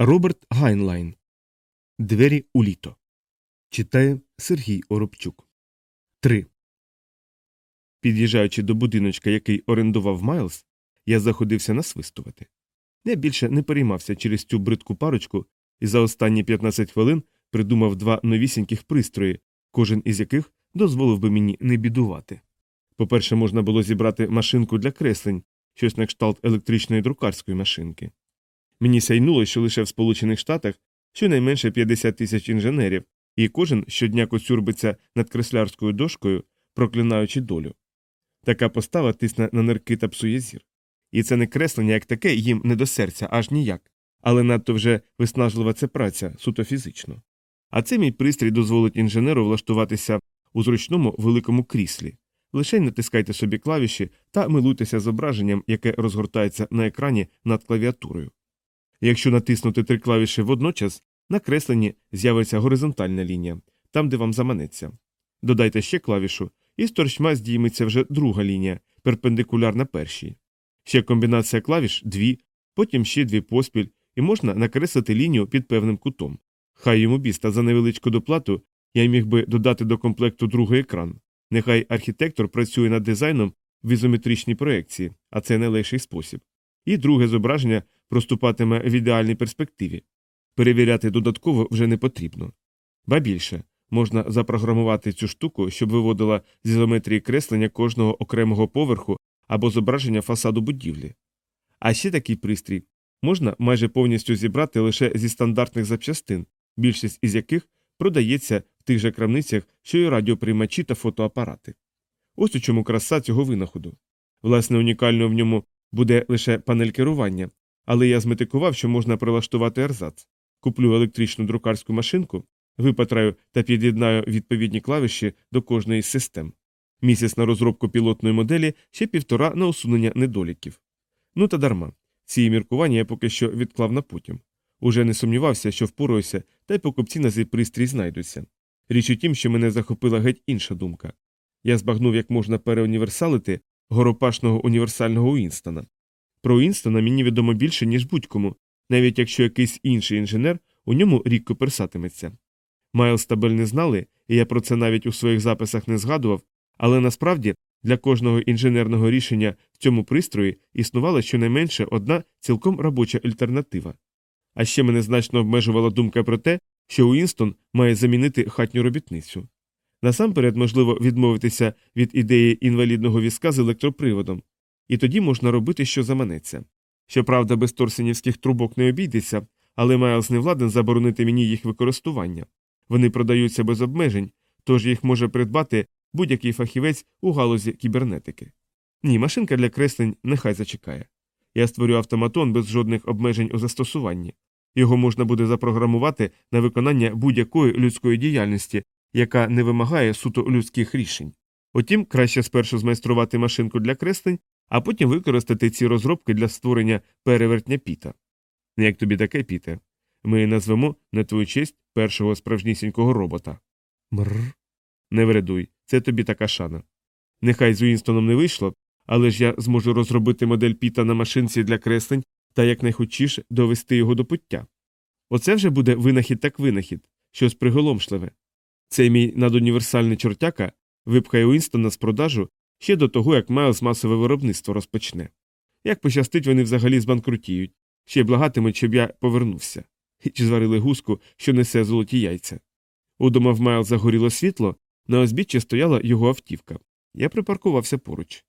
Роберт Гайнлайн. Двері у літо. Читає Сергій Оробчук. 3. Під'їжджаючи до будиночка, який орендував Майлз, я заходився насвистувати. Я більше не переймався через цю бридку парочку і за останні 15 хвилин придумав два новісіньких пристрої, кожен із яких дозволив би мені не бідувати. По-перше, можна було зібрати машинку для креслень, щось на кшталт електричної друкарської машинки. Мені сяйнуло, що лише в Сполучених Штатах щонайменше 50 тисяч інженерів, і кожен щодня коцюрбиться над креслярською дошкою, проклинаючи долю. Така постава тисне на нирки та псує зір. І це не креслення як таке їм не до серця, аж ніяк, але надто вже виснажлива це праця, суто фізично. А це мій пристрій дозволить інженеру влаштуватися у зручному великому кріслі. Лише натискайте собі клавіші та милуйтеся зображенням, яке розгортається на екрані над клавіатурою. Якщо натиснути три клавіші водночас, на кресленні з'явиться горизонтальна лінія, там, де вам заманеться. Додайте ще клавішу, і з торчма здійметься вже друга лінія, перпендикулярна першій. Ще комбінація клавіш дві, потім ще дві поспіль, і можна накреслити лінію під певним кутом. Хай йому біста за невеличку доплату я міг би додати до комплекту другий екран. Нехай архітектор працює над дизайном в ізометричній проекції, а це найлегший спосіб. І друге зображення проступатиме в ідеальній перспективі. Перевіряти додатково вже не потрібно. Ба більше можна запрограмувати цю штуку, щоб виводила з ізометрії креслення кожного окремого поверху або зображення фасаду будівлі. А ще такий пристрій можна майже повністю зібрати лише зі стандартних запчастин, більшість із яких продається в тих же крамницях, що й радіоприймачі та фотоапарати. Ось у чому краса цього винаходу. Власне, унікальною в ньому буде лише панель керування, але я зметикував, що можна прилаштувати ерзац. Куплю електричну друкарську машинку, випатраю та під'єднаю відповідні клавіші до кожної з систем. Місяць на розробку пілотної моделі ще півтора на усунення недоліків. Ну та дарма. Ці міркування я поки що відклав на потім. Уже не сумнівався, що впораюся, та й покупці на цей пристрій знайдуться. Річ у тім, що мене захопила геть інша думка. Я збагнув, як можна переуніверсалити горопашного універсального Уінстона. Про Уінстона мені відомо більше, ніж будь-кому, навіть якщо якийсь інший інженер у ньому рік коперсатиметься. Майлз та Бель не знали, і я про це навіть у своїх записах не згадував, але насправді для кожного інженерного рішення в цьому пристрої існувала щонайменше одна цілком робоча альтернатива. А ще мене значно обмежувала думка про те, що Уінстон має замінити хатню робітницю. Насамперед можливо відмовитися від ідеї інвалідного візка з електроприводом, і тоді можна робити, що заманеться. Щоправда, без торсенівських трубок не обійдеться, але Майлз не владен заборонити мені їх використання. Вони продаються без обмежень, тож їх може придбати будь-який фахівець у галузі кібернетики. Ні, машинка для креслень нехай зачекає. Я створю автоматон без жодних обмежень у застосуванні. Його можна буде запрограмувати на виконання будь-якої людської діяльності, яка не вимагає суто людських рішень. Утім, краще спершу змайструвати машинку для креслень, а потім використати ці розробки для створення перевертня піта. Як тобі таке, піте? Ми назвемо на твою честь першого справжнісінького робота. Мрр. Не вредуй, це тобі така шана. Нехай з Уінстоном не вийшло, але ж я зможу розробити модель піта на машинці для креслень та якнайхочіше довести його до пуття. Оце вже буде винахід так винахід, щось приголомшливе. Цей мій надуніверсальний чортяка випхає Уінстона з продажу ще до того, як Майлз масове виробництво розпочне. Як пощастить, вони взагалі збанкрутіють, ще й благатимуть, щоб я повернувся. Чи зварили гуску, що несе золоті яйця. Удома в Майл загоріло світло, на озбіччі стояла його автівка. Я припаркувався поруч.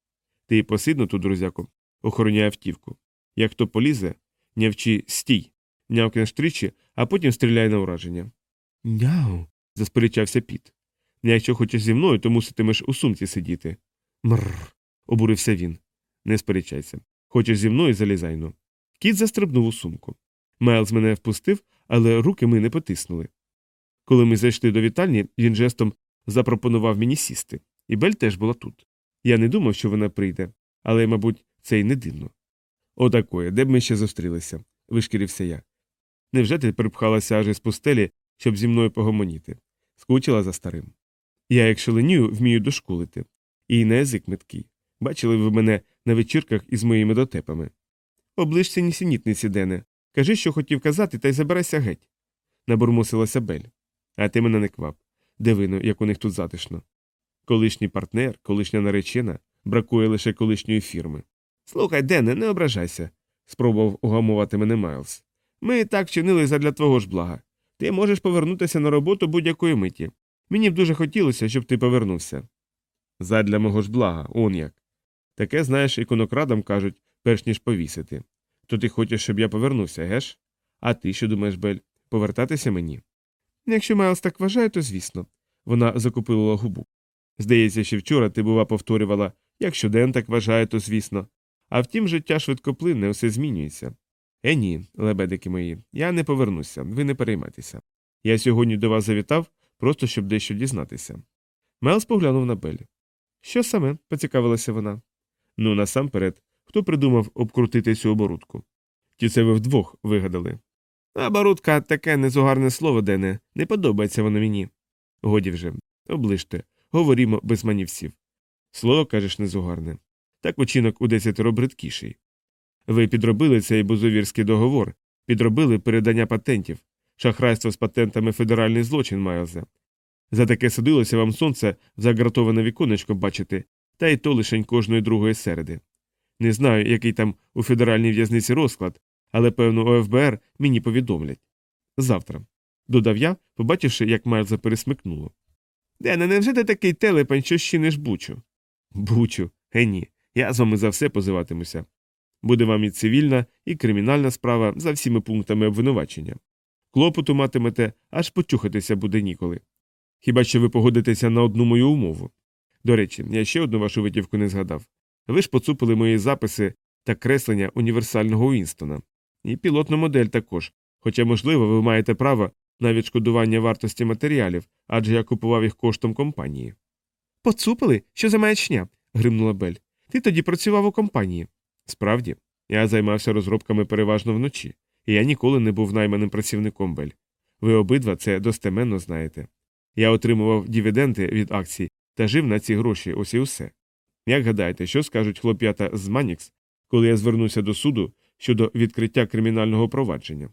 Ти посидно тут, друзяко, охороняє автівку. Як хто полізе, нявчи стій, нявкнеш тричі, а потім стріляй на ураження. Няу. засперечався піт. Якщо хочеш зі мною, то муситимеш у сумці сидіти. Мррр. обурився він. Не сперечайся. Хочеш зі мною залізай ну. Кіт застрибнув у сумку. Майлз мене впустив, але руки ми не потиснули. Коли ми зайшли до вітальні, він жестом запропонував мені сісти, і Бель теж була тут. Я не думав, що вона прийде, але, мабуть, це й не дивно. Отакоє, де б ми ще зустрілися, вишкірився я. Невже ти припхалася аж із пустелі, щоб зі мною погомоніти? Скучила за старим. Я, як шаленію, вмію дошкулити, і на язик меткий. Бачили ви мене на вечірках із моїми дотепами. Оближся нісенітниці, Дене, Кажи, що хотів казати, та й забирайся геть. Набурмосилася Бель. А ти мене не квап. Дивино, як у них тут затишно. Колишній партнер, колишня наречена, бракує лише колишньої фірми. Слухай, Дене, не ображайся, спробував угамувати мене Майлз. Ми так чинили задля твого ж блага. Ти можеш повернутися на роботу будь-якої миті. Мені б дуже хотілося, щоб ти повернувся. Задля мого ж блага, он як. Таке, знаєш, іконокрадам кажуть, перш ніж повісити. То ти хочеш, щоб я повернувся, геш? А ти що думаєш, Бель, повертатися мені? Якщо Майлз так вважає, то звісно. Вона закупила губу. Здається, ще вчора ти, бува, повторювала якщо Ден так вважає, то звісно. А втім, життя швидкоплинне, все змінюється. Е, ні, лебедики мої, я не повернуся, ви не переймайтеся. Я сьогодні до вас завітав, просто щоб дещо дізнатися. Мелс поглянув на Беллі. Що саме? поцікавилася вона. Ну, насамперед, хто придумав обкрутити цю оборудку? Ті це ви вдвох вигадали. Оборудка таке незугарне слово, Дене, не подобається воно мені. Годі вже, оближте, говорімо без манівців. Слово, кажеш, незугарне. Так учинок у десятеро бридкіший. Ви підробили цей бузовірський договор, підробили передання патентів, шахрайство з патентами федеральний злочин, Майлзе. За таке судилося вам сонце в загратоване віконечко бачити, та й то лишень кожної другої середи. Не знаю, який там у федеральній в'язниці розклад, але, певно, у ФБР мені повідомлять. Завтра. Додав я, побачивши, як Майлза пересмикнуло. Дене, невже ти такий телепень, що щиниш бучу? Бучу, ге ні. Я з вами за все позиватимуся. Буде вам і цивільна, і кримінальна справа за всіми пунктами обвинувачення. Клопоту матимете, аж почухатися буде ніколи. Хіба що ви погодитеся на одну мою умову? До речі, я ще одну вашу витівку не згадав. Ви ж поцупили мої записи та креслення універсального Уінстона. І пілотну модель також, хоча, можливо, ви маєте право на відшкодування вартості матеріалів, адже я купував їх коштом компанії. Поцупили? Що за маячня? гримнула Бель. Ти тоді працював у компанії. Справді, я займався розробками переважно вночі, і я ніколи не був найманим працівником Бель. Ви обидва це достеменно знаєте. Я отримував дивіденди від акцій та жив на ці гроші, ось і усе. Як гадаєте, що скажуть хлоп'ята з Манікс, коли я звернуся до суду щодо відкриття кримінального провадження?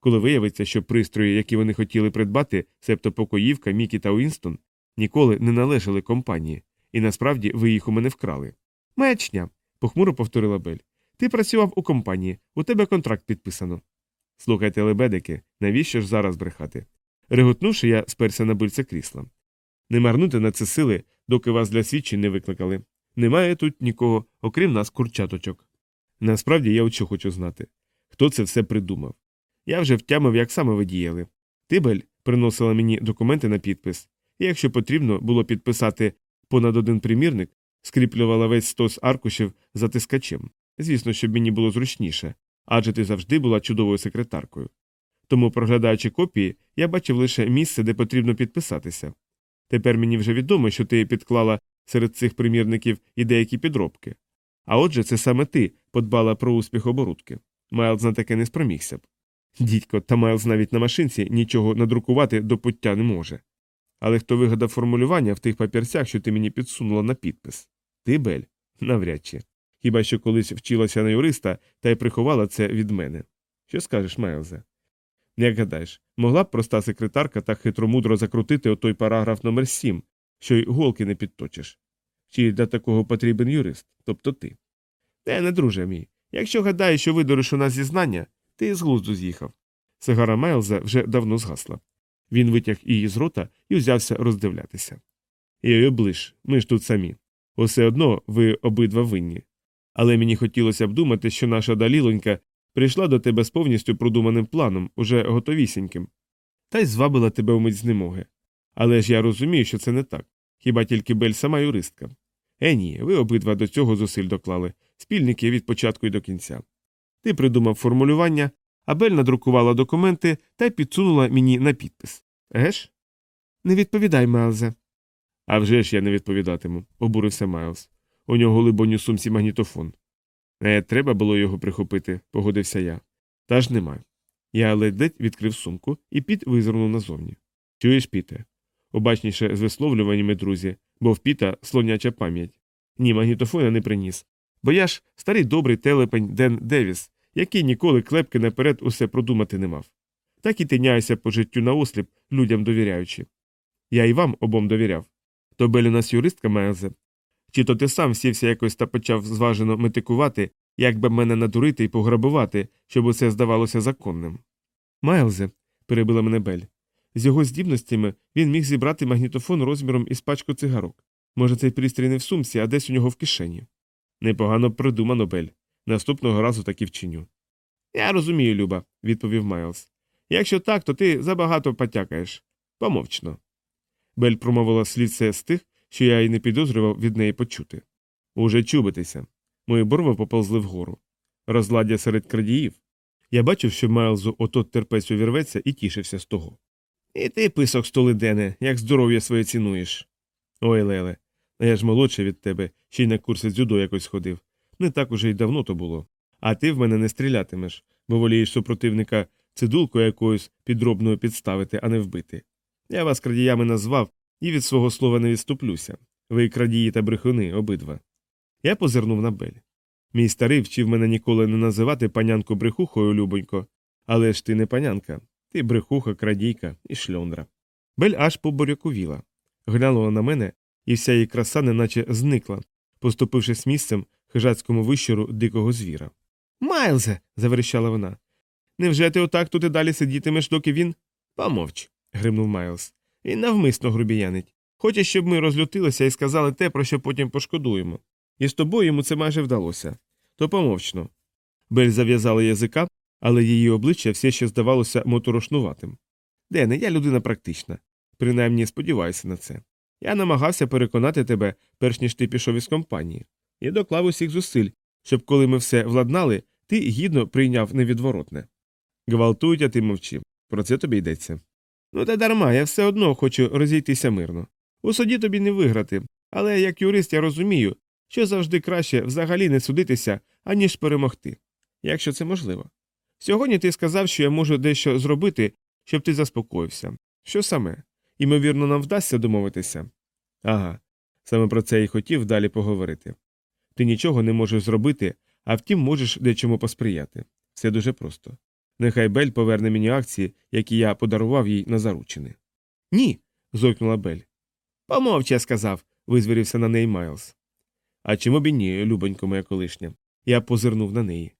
Коли виявиться, що пристрої, які вони хотіли придбати, себто покоївка, Мікі та Уінстон, ніколи не належали компанії, і насправді ви їх у мене вкрали. Маячня, похмуро повторила Бель. Ти працював у компанії, у тебе контракт підписано. Слухайте, лебедики, навіщо ж зараз брехати? Реготнувши, я сперся на бильце крісла. Не марнути на це сили, доки вас для свідчень не викликали. Немає тут нікого, окрім нас, курчаточок. Насправді я от хочу знати. Хто це все придумав? Я вже втямив, як саме ви діяли. Тибель приносила мені документи на підпис, і якщо потрібно було підписати понад один примірник, скріплювала весь стос аркушів затискачем. Звісно, щоб мені було зручніше, адже ти завжди була чудовою секретаркою. Тому, проглядаючи копії, я бачив лише місце, де потрібно підписатися. Тепер мені вже відомо, що ти підклала серед цих примірників і деякі підробки. А отже, це саме ти подбала про успіх оборудки. Майлз на таке не спромігся б. Дідько, та Майлз навіть на машинці нічого надрукувати до пуття не може. Але хто вигадав формулювання в тих папірцях, що ти мені підсунула на підпис? Ти, Бель? Навряд чи. Хіба що колись вчилася на юриста та й приховала це від мене. Що скажеш, Майлзе? Як гадаєш, могла б проста секретарка так хитромудро закрутити отой параграф номер 7 що й голки не підточиш. Чи для такого потрібен юрист, тобто ти? Те не, друже мій. Якщо гадаєш, що видориш у нас зізнання, ти з глузду з'їхав. Сигара Майлза вже давно згасла. Він витяг її з рота і взявся роздивлятися. І оближ, ми ж тут самі. Усе одно ви обидва винні. Але мені хотілося б думати, що наша далілонька прийшла до тебе з повністю продуманим планом, уже готовісіньким, та й звабила тебе вмить знемоги. Але ж я розумію, що це не так. Хіба тільки Бель сама юристка. Е, ні, ви обидва до цього зусиль доклали, спільники від початку і до кінця. Ти придумав формулювання, а Бель надрукувала документи та й підсунула мені на підпис. Геш? Не відповідай, Майлзе. «А вже ж я не відповідатиму, обурився Майлз. У нього, либонь, у сумці магнітофон. Е, треба було його прихопити, погодився я. Та ж нема. Я ледь відкрив сумку і піт визирнув назовні. Чуєш, піте? Обачніше з висловлюваннями, друзі, бо в піта слоняча пам'ять. Ні, магнітофона не приніс. Бо я ж старий добрий телепень Ден Девіс, який ніколи клепки наперед усе продумати не мав. Так і тиняюся по життю наосліп, людям довіряючи. Я і вам обом довіряв. То Бель у нас юристка Майлзе. Чи то ти сам сівся якось та почав зважено метикувати, як би мене надурити і пограбувати, щоб усе здавалося законним? Майлзе, перебила мене Бель. З його здібностями він міг зібрати магнітофон розміром із пачку цигарок. Може, цей пристрій не в сумці, а десь у нього в кишені. Непогано придумано, Бель. Наступного разу так і вчиню. Я розумію, Люба, відповів Майлз. Якщо так, то ти забагато потякаєш. Помовчно. Бель промовила слідце з тих, що я й не підозрював від неї почути. Уже чубитися. Мої борви поповзли вгору. Розладдя серед крадіїв. Я бачив, що Майлзу отот терпець увірветься і тішився з того. І ти, писок столидене, як здоров'я своє цінуєш. Ой, Леле, а я ж молодший від тебе, ще й на курси дзюдо якось ходив. Не так уже й давно то було. А ти в мене не стрілятимеш, бо волієш супротивника цидулкою якоюсь підробною підставити, а не вбити. Я вас крадіями назвав і від свого слова не відступлюся. Ви крадії та брехуни обидва. Я позирнув на Бель. Мій старий вчив мене ніколи не називати панянку брехухою, любонько, але ж ти не панянка, ти брехуха, крадійка і шльондра. Бель аж поборяковіла, глянула на мене, і вся її краса неначе зникла, поступившись місцем хижацькому вищуру дикого звіра. Майлзе. заверещала вона. Невже ти отак тут і далі сидітимеш, доки він. Помовч, гримнув Майлз. Він навмисно грубіянить. Хоче, щоб ми розлютилися і сказали те, про що потім пошкодуємо. І з тобою йому це майже вдалося. То помовчно. Бель зав'язала язика, але її обличчя все ще здавалося моторошнуватим. Дене, я людина практична. Принаймні сподіваюся на це. Я намагався переконати тебе, перш ніж ти пішов із компанії. Я доклав усіх зусиль, щоб коли ми все владнали, ти гідно прийняв невідворотне. Гвалтують, а ти мовчив. Про це тобі йдеться. Ну та дарма, я все одно хочу розійтися мирно. У суді тобі не виграти, але як юрист я розумію, що завжди краще взагалі не судитися, аніж перемогти, якщо це можливо. Сьогодні ти сказав, що я можу дещо зробити, щоб ти заспокоївся. Що саме? Імовірно, нам вдасться домовитися. Ага, саме про це і хотів далі поговорити. Ти нічого не можеш зробити, а втім можеш дечому посприяти. Все дуже просто. Нехай Бель поверне мені акції, які я подарував їй на заручини. Ні. зойкнула Бель. Помовч, я сказав, визвірився на неї Майлз. А чому б і ні, любонько моя колишня. Я позирнув на неї.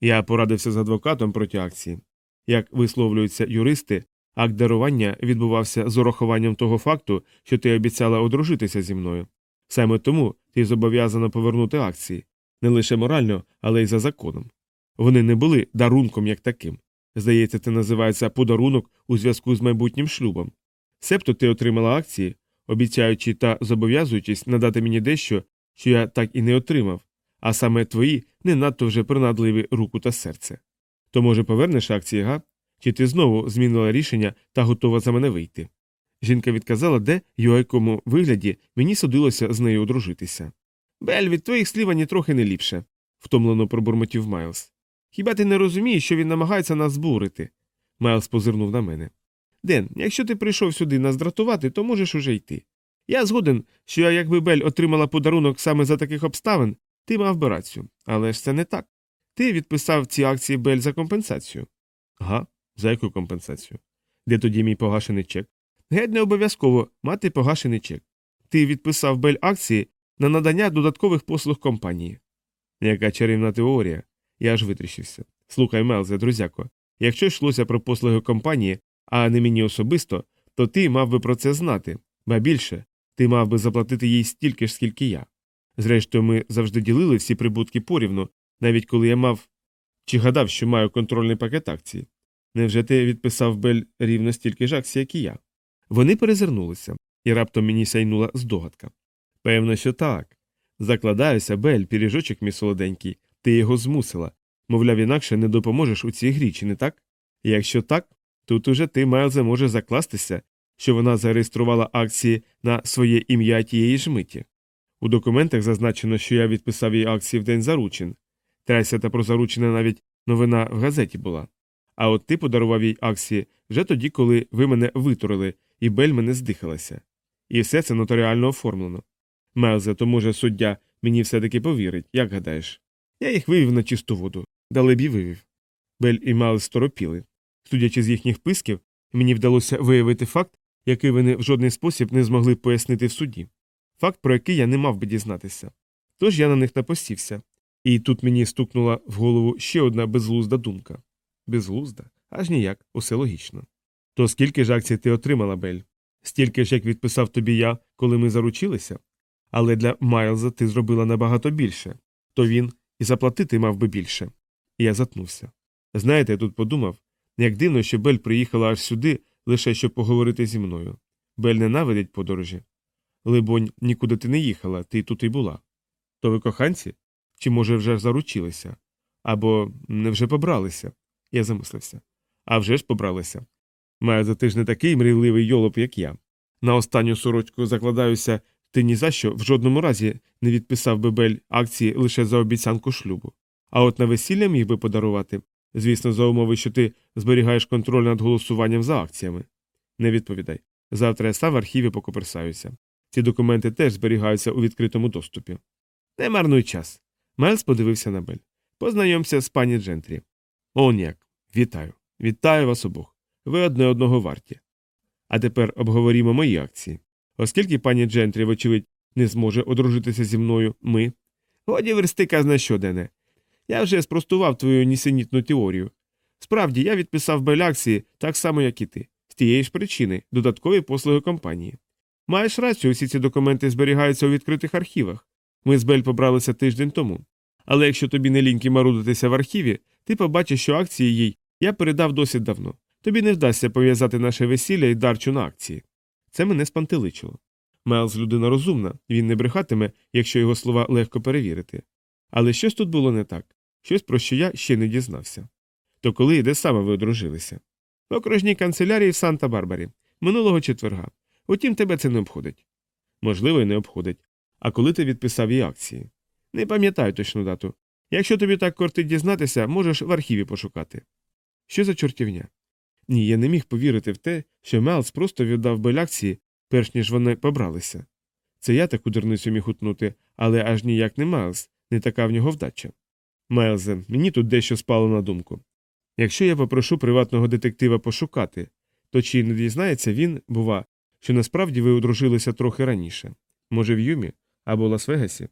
Я порадився з адвокатом проти акції. Як висловлюються юристи, акт дарування відбувався з урахуванням того факту, що ти обіцяла одружитися зі мною. Саме тому ти зобов'язана повернути акції не лише морально, але й за законом. Вони не були дарунком як таким. Здається, це називається подарунок у зв'язку з майбутнім шлюбом. Себто ти отримала акції, обіцяючи та зобов'язуючись надати мені дещо, що я так і не отримав, а саме твої не надто вже принадливі руку та серце. То, може, повернеш акції, га? Чи ти знову змінила рішення та готова за мене вийти? Жінка відказала, де й у якому вигляді мені судилося з нею одружитися. Бель, від твоїх слів ані трохи не ліпше, втомлено пробурмотів Майлз. Хіба ти не розумієш, що він намагається нас збурити? Майлз позирнув на мене. Ден, якщо ти прийшов сюди нас дратувати, то можеш уже йти. Я згоден, що якби Бель отримала подарунок саме за таких обставин, ти мав би рацію. Але ж це не так. Ти відписав ці акції Бель за компенсацію. Га, за яку компенсацію? Де тоді мій погашений чек? Геть не обов'язково мати погашений чек. Ти відписав Бель акції на надання додаткових послуг компанії. Яка чарівна теорія. Я аж витріщився. Слухай, Мелзе, друзяко, якщо йшлося про послуги компанії, а не мені особисто, то ти мав би про це знати, ба більше, ти мав би заплатити їй стільки ж, скільки я. Зрештою, ми завжди ділили всі прибутки порівну, навіть коли я мав чи гадав, що маю контрольний пакет акцій. Невже ти відписав Бель рівно стільки ж акцій, як і я? Вони перезирнулися, і раптом мені сяйнула здогадка. Певно, що так. Закладаюся, Бель, піріжочок мій солоденький, ти його змусила. Мовляв, інакше не допоможеш у цій грі, чи не так? Якщо так, тут уже ти, Майлзе, може закластися, що вона зареєструвала акції на своє ім'я тієї ж миті. У документах зазначено, що я відписав їй акції в день заручин. Тряся та про заручене навіть новина в газеті була. А от ти подарував їй акції вже тоді, коли ви мене витурили, і Бель мене здихалася. І все це нотаріально оформлено. Мелзе, то може суддя мені все таки повірить, як гадаєш? Я їх вивів на чисту воду. Далебі вивів. Бель і Майлз сторопіли. Судячи з їхніх писків, мені вдалося виявити факт, який вони в жодний спосіб не змогли пояснити в суді. Факт, про який я не мав би дізнатися. Тож я на них напосівся. І тут мені стукнула в голову ще одна безглузда думка. Безглузда? Аж ніяк, усе логічно. То скільки ж акцій ти отримала, Бель? Стільки ж, як відписав тобі я, коли ми заручилися? Але для Майлза ти зробила набагато більше, то він і заплатити мав би більше. Я затнувся. Знаєте, я тут подумав, як дивно, що Бель приїхала аж сюди, лише щоб поговорити зі мною. Бель ненавидить подорожі. Либонь, нікуди ти не їхала, ти тут і була. То ви коханці? Чи, може, вже заручилися? Або не вже побралися? Я замислився. А вже ж побралися. Майлза, ти ж не такий мрійливий йолоп, як я. На останню сорочку закладаюся, ти ні за що в жодному разі не відписав би Бель акції лише за обіцянку шлюбу. А от на весілля міг би подарувати, звісно, за умови, що ти зберігаєш контроль над голосуванням за акціями. Не відповідай. Завтра я сам в архіві покоперсаюся. Ці документи теж зберігаються у відкритому доступі. Не марнуй час. Мелс подивився на Бель. Познайомся з пані Джентрі. Он як. Вітаю. Вітаю вас обох. Ви одне одного варті. А тепер обговорімо мої акції. Оскільки пані Джентрі, вочевидь, не зможе одружитися зі мною, ми. Годі версти казна щоденне. Я вже спростував твою нісенітну теорію. Справді, я відписав Бель акції так само, як і ти, з тієї ж причини додаткові послуги компанії. Маєш рацію, усі ці документи зберігаються у відкритих архівах. Ми з Бель побралися тиждень тому. Але якщо тобі не ліньки марудитися в архіві, ти побачиш, що акції їй я передав досить давно. Тобі не вдасться пов'язати наше весілля і дарчу на акції. Це мене спантеличило. Мелз людина розумна, він не брехатиме, якщо його слова легко перевірити. Але щось тут було не так, щось про що я ще не дізнався. То коли і де саме ви одружилися? В окружній канцелярії в Санта Барбарі, минулого четверга. Утім, тебе це не обходить. Можливо, і не обходить. А коли ти відписав її акції? Не пам'ятаю точну дату. Якщо тобі так кортить дізнатися, можеш в архіві пошукати. Що за чортівня? Ні, я не міг повірити в те, що Мелс просто віддав Бель акції, перш ніж вони побралися. Це я таку дурницю міг утнути, але аж ніяк не Майлз, не така в нього вдача. Майлзе, мені тут дещо спало на думку. Якщо я попрошу приватного детектива пошукати, то чи не дізнається він, бува, що насправді ви одружилися трохи раніше? Може, в Юмі або Лас-Вегасі,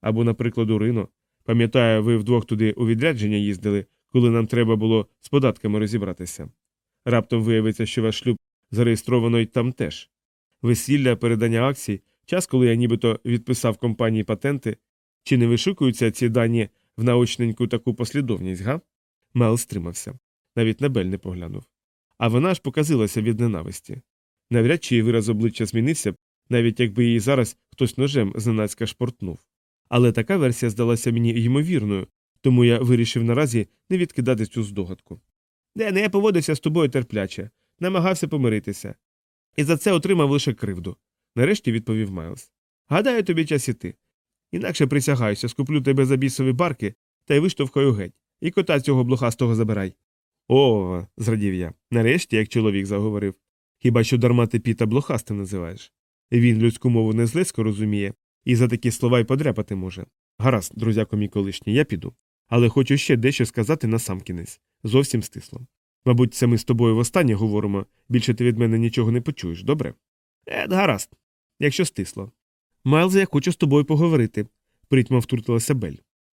або, наприклад, у Рино. Пам'ятаю, ви вдвох туди у відрядження їздили, коли нам треба було з податками розібратися. Раптом виявиться, що ваш шлюб зареєстровано й там теж. Весілля, передання акцій, час, коли я нібито відписав компанії патенти, чи не вишукуються ці дані в наочненьку таку послідовність, га? Мел стримався. Навіть на Бель не поглянув. А вона ж показилася від ненависті. Навряд чи її вираз обличчя змінився навіть якби її зараз хтось ножем зненацька шпортнув. Але така версія здалася мені ймовірною, тому я вирішив наразі не відкидати цю здогадку. Де не я поводився з тобою терпляче, намагався помиритися. І за це отримав лише кривду. Нарешті відповів Майлз. Гадаю, тобі час іти. Інакше присягаюся, скуплю тебе за бісові барки та й виштовхаю геть, і кота цього блохастого забирай. О, зрадів я. Нарешті, як чоловік заговорив. Хіба що дарма ти піта блохастим називаєш? Він людську мову не злесько розуміє, і за такі слова й подряпати може. Гаразд, друзяко мій колишній, я піду. Але хочу ще дещо сказати насамкінець. Зовсім стисло. Мабуть, це ми з тобою востаннє говоримо, більше ти від мене нічого не почуєш, добре? Е, гаразд, якщо стисло. Майлз, я хочу з тобою поговорити, притьма втрутилася Бель.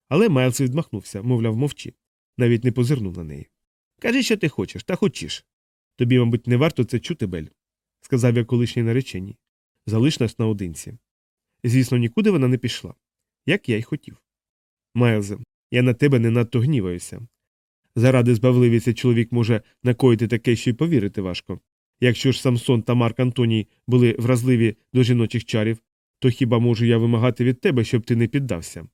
Але Майлз відмахнувся, мовляв, мовчи, навіть не позирнув на неї. Кажи, що ти хочеш, та хочеш. Тобі, мабуть, не варто це чути, Бель, сказав я колишній нареченій. Залиш нас наодинці. Звісно, нікуди вона не пішла, як я й хотів. Майлзе, я на тебе не надто гніваюся. Заради збавливість чоловік може накоїти таке, що й повірити важко. Якщо ж Самсон та Марк Антоній були вразливі до жіночих чарів, то хіба можу я вимагати від тебе, щоб ти не піддався?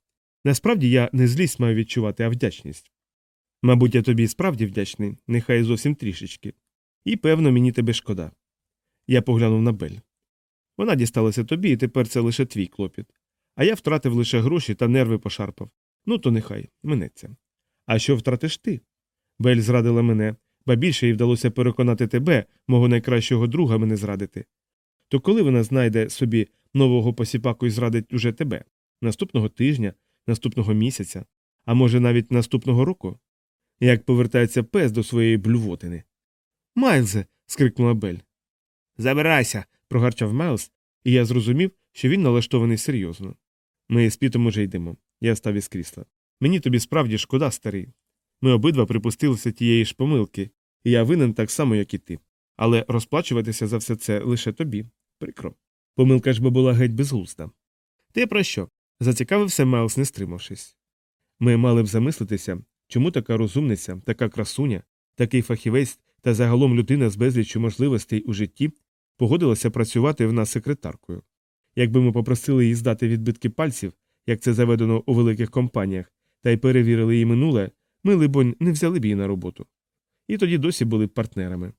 Насправді я не злість маю відчувати, а вдячність. Мабуть, я тобі справді вдячний, нехай зовсім трішечки. І, певно, мені тебе шкода. Я поглянув на Бель. Вона дісталася тобі, і тепер це лише твій клопіт. А я втратив лише гроші та нерви пошарпав. Ну, то нехай, минеться. А що втратиш ти? Бель зрадила мене, ба більше їй вдалося переконати тебе, мого найкращого друга, мене зрадити. То коли вона знайде собі нового посіпаку і зрадить уже тебе? Наступного тижня, наступного місяця, а може навіть наступного року? як повертається пес до своєї блювотини. Майлзе. скрикнула Бель. Забирайся. прогарчав Майлз, і я зрозумів, що він налаштований серйозно. Ми з Пітом уже йдемо. Я став із крісла. Мені тобі справді шкода, старий. Ми обидва припустилися тієї ж помилки, і я винен так само, як і ти. Але розплачуватися за все це лише тобі. Прикро. Помилка ж би була геть безглузда. Ти про що? зацікавився Майлз, не стримавшись. Ми мали б замислитися, чому така розумниця, така красуня, такий фахівець та загалом людина з безліччю можливостей у житті погодилася працювати в нас секретаркою. Якби ми попросили її здати відбитки пальців, як це заведено у великих компаніях, та й перевірили її минуле, ми, либонь, не взяли б її на роботу. І тоді досі були б партнерами.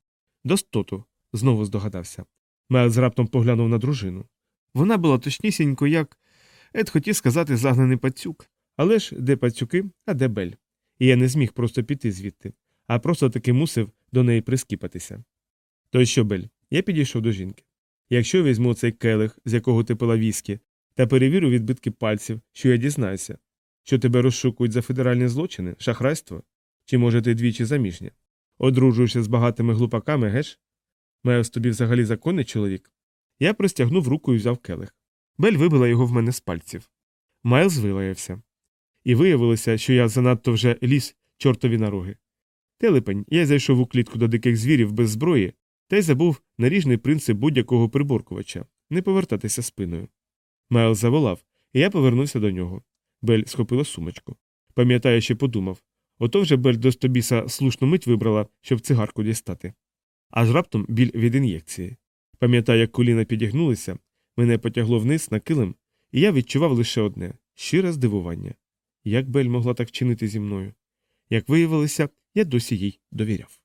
Достоту, знову здогадався. Майлз раптом поглянув на дружину. Вона була точнісінько, як Ед хотів сказати загнаний пацюк. Але ж де пацюки, а де бель. І я не зміг просто піти звідти, а просто таки мусив до неї прискіпатися. То що, Бель, я підійшов до жінки. Якщо візьму цей келих, з якого ти пила віскі, та перевірю відбитки пальців, що я дізнаюся, що тебе розшукують за федеральні злочини, шахрайство, чи, може, ти двічі заміжня? Одружуєшся з багатими глупаками, геш? Меос тобі взагалі законний чоловік. Я простягнув руку і взяв келих. Бель вибила його в мене з пальців. Майлз вилаявся. І виявилося, що я занадто вже ліз чортові на роги. Телепень, я зайшов у клітку до диких звірів без зброї та й забув наріжний принцип будь-якого приборкувача не повертатися спиною. Майлз заволав, і я повернувся до нього. Бель схопила сумочку. Пам'ятаю, ще подумав ото вже Бель до стобіса слушну мить вибрала, щоб цигарку дістати. Аж раптом біль від ін'єкції. Пам'ятаю, як коліна підігнулися, мене потягло вниз на килим, і я відчував лише одне щире здивування. Як Бель могла так чинити зі мною? Як виявилося, я досі їй довіряв.